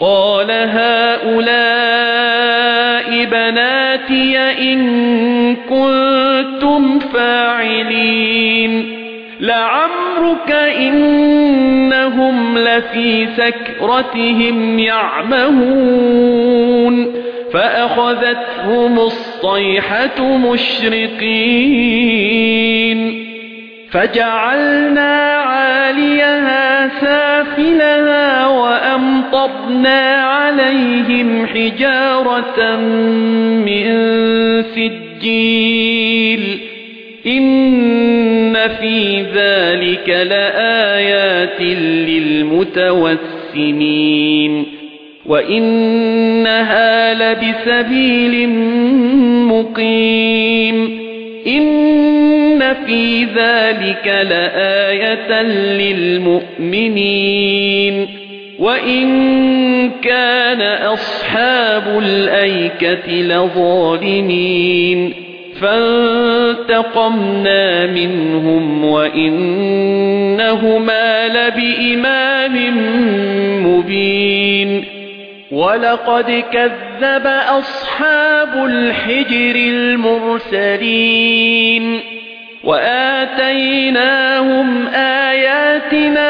قال هؤلاء بناتي إن كنتم فاعلين. لعمرك إنهم لفي سكرتهم يعمهون. فأخذتهم الصيحة مشرقين. فجعلنا عاليها سافلها وأمطرنا عليهم حجارة من سجيل إن في ذلك لآيات للمتوسمين وإنها لبسبيل مقيم إن في ذلك لآية للمؤمنين وإن كان أصحاب الأيكة لظالمين فانتقمنا منهم وإنهما لبإمام مبين ولقد كذب أصحاب الحجر المرسلين وآتيناهم آياتنا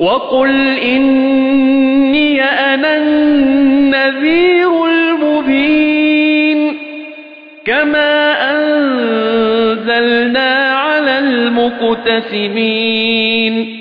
وقل إني أنا النذير المبين كما أنزلنا على المقتسمين